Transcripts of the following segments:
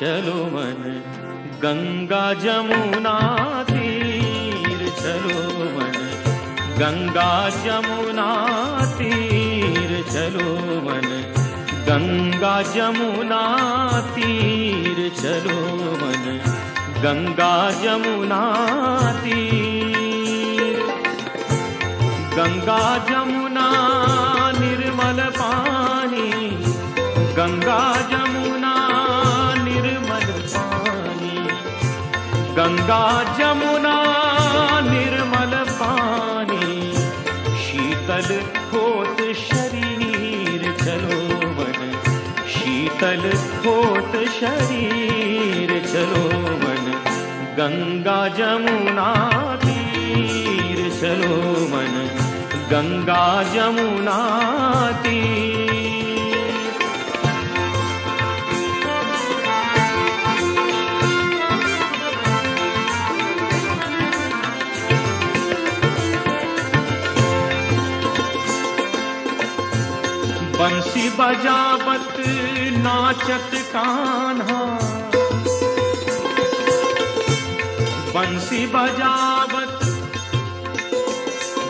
चलो मन गंगा जमुना तीर। चलो मन गंगा जमुना तीर। चलो मन गंगा जमुना तीर। चलो मन गंगा जमुना तीर। गंगा जमुना निर्मल पानी। गंगा गंगा जमुना निर्मल पानी शीतल होत शरीर चलो मन शीतल होत शरीर चलो मन गंगा जमुना तीर चलो मन गंगा जमुना तीर बजावत नाचत कान्हा। बंसी बजावत।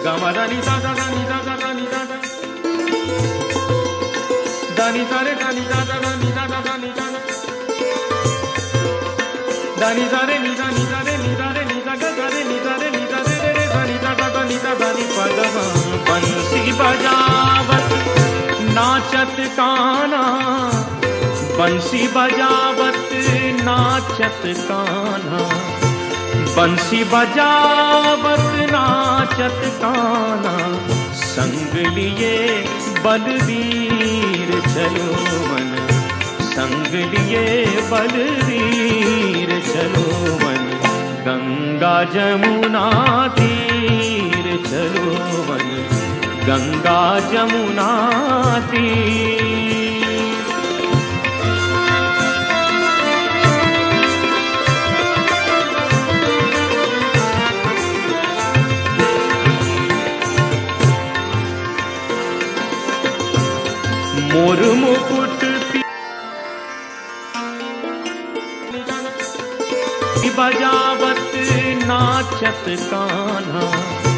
गमदनी दादा दनी दादा दनी दादा। दनी सारे दनी दादा दनी दादा दनी दादा। दनी सारे, नि दनी सारे नि सारे नि दा गा रे, नि रे, नि दा रे रे दनी दादा दनी दादा दनी पदमा। बंसी नाचत काना, बंसी बजावत नाचत काना। बंसी बजावत नाचत काना, संग लिए बलवीर चलो मन। संग लिए बलवीर चलो मन। गंगा जमुना तीर चलो मन। गङ्गा जमुनाति बजावत नाचत काना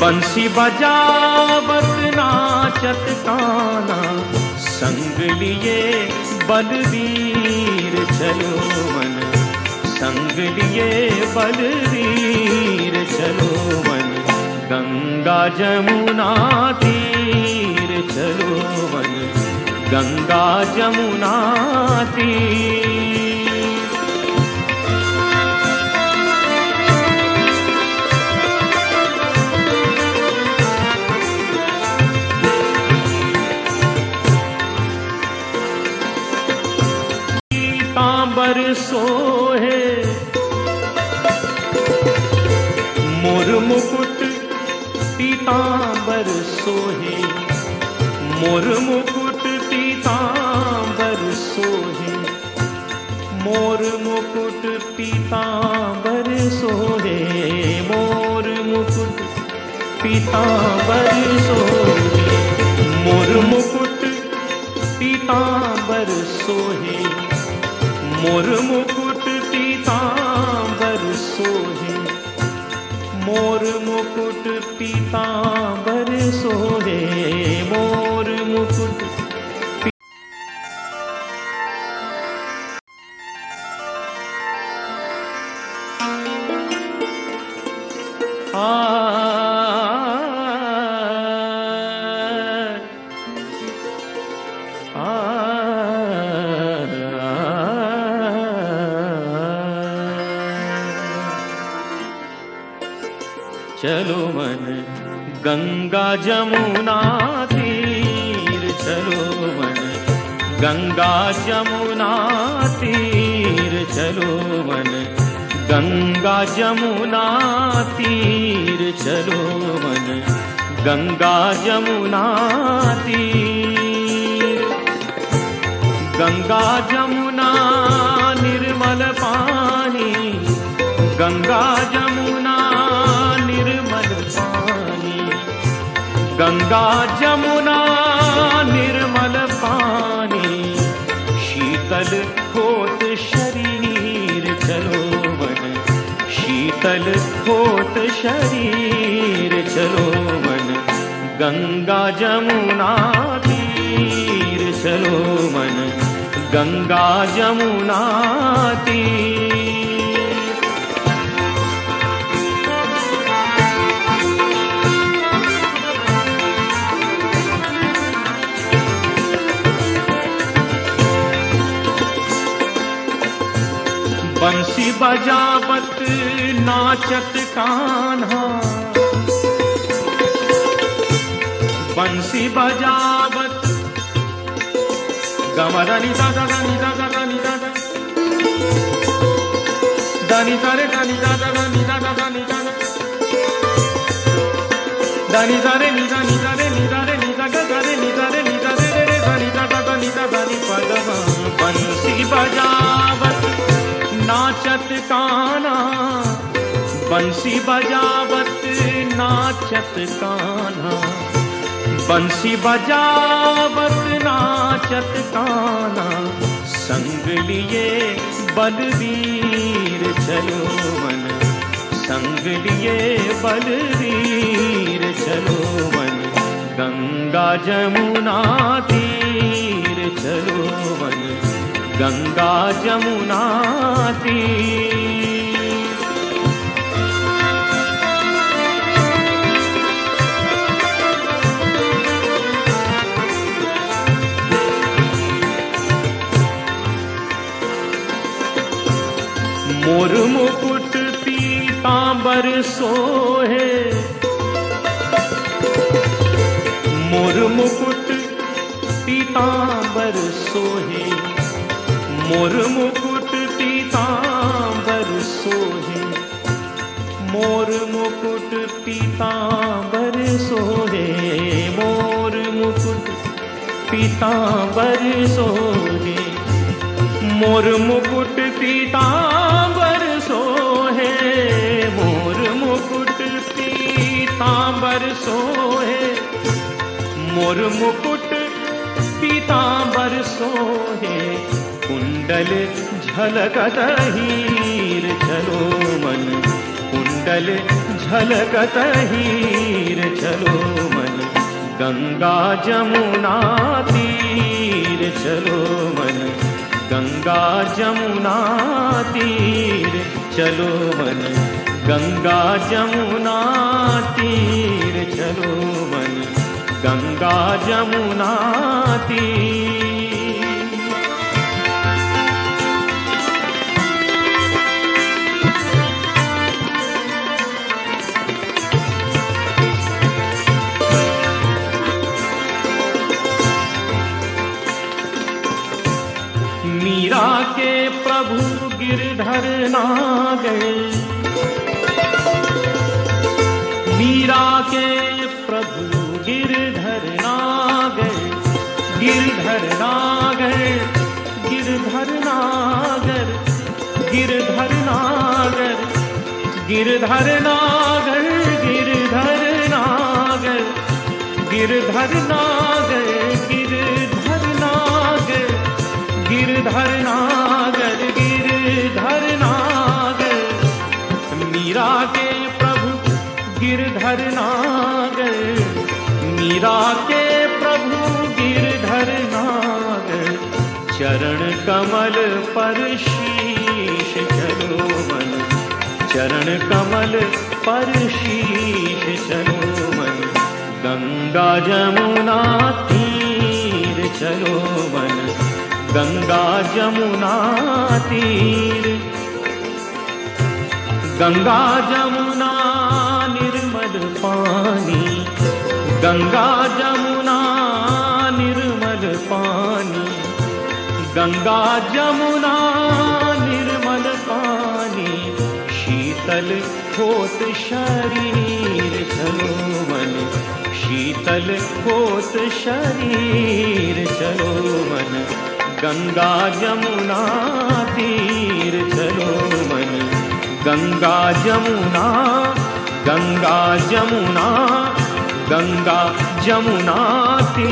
बंसी बजावत नाचत कान्हा संग लिए बलवीर चलो मन। संग लिए बलवीर चलो मन। गंगा जमुना तीर चलो मन। गंगा जमुना तीर पीतांबर सोहे। मोर मुकुट पीतांबर सोहे। मोर मुकुट पीतांबर सोहे। मोर मुकुट पीतांबर सोहे। मोर मुकुट पीतांबर सोहे। मोर मुकुट पीतांबर सोहे। मोर मुकुट पीतांबर सोहे। मोर मुकुट पीतांबर सोहे। मोर मुकुट आ चलो मन गंगा जमुना तीर। चलो मन गंगा जमुना तीर। चलो मन गंगा जमुना तीर। चलो मन गंगा जमुना तीर। गंगा जमुना गंगा जमुना निर्मल पानी शीत शीतल होत शरीर चलो मन। शीतल होत शरीर चलो मन। गंगा जमुना तीर चलो मन। गंगा जमुना तीर बंसी बजावत नाचत कान्हा। बंसी बजावत। गमरनी दादा, दानी दादा दानी दादा। दानी सारे, दानी दादा दानी दादा दानी दादा। दानी सारे, नी दानी बंसी बजावत नाचत काना। बंसी बजावत नाचत काना। संग लिए बलवीर चलो मन। संग लिए बलवीर चलो मन। गंगा जमुना तीर चलो मन। गंगा जमुना मोर मुकुट पीतांबर सोहे। मोर मुकुट पीतांबर सोहे। मोर मुकुट पीतांबर सोहे। मोर मुकुट पीतांबर सोहे। मोर मुकुट पीतांबर सोहे। मोर मुकुट पीतांबर पीतांबर सोहे, मोर मुकुट पीतांबर सोहे। कुंडल झलकत हीर, चलो मन। कुंडल झलकत हीर, चलो मन। गंगा जमुना तीर, चलो मन। गंगा जमुना तीर, चलो मन। गंगा जमुना तीर चलो मन गंगा जमुना तीर। मीरा के प्रभु गिरधर नागर मीरा के प्रभु गिरधर नागर गिरधर नागर गिरधर नागर गिरधर नागर गिरधर नागर गिरधर नागर गिरधर नागर गिरधर नागर गिरधर नागर गिरधर नागर मीरा के प्रभु गिरधर नागर चरण कमल पर शीश चलो मन। चरण कमल पर शीश चलो मन। गंगा जमुना तीर चलो मन। गंगा जमुना तीर। गंगा जमुना गंगा जमुना निर्मल पानी गंगा जमुना निर्मल पानी शीतल होत शरीर चलो मन शीतल होत शरीर चलो मन गंगा जमुना तीर चलो मन गंगा जमुना गङ्गा यमुना गङ्गा जमुनाति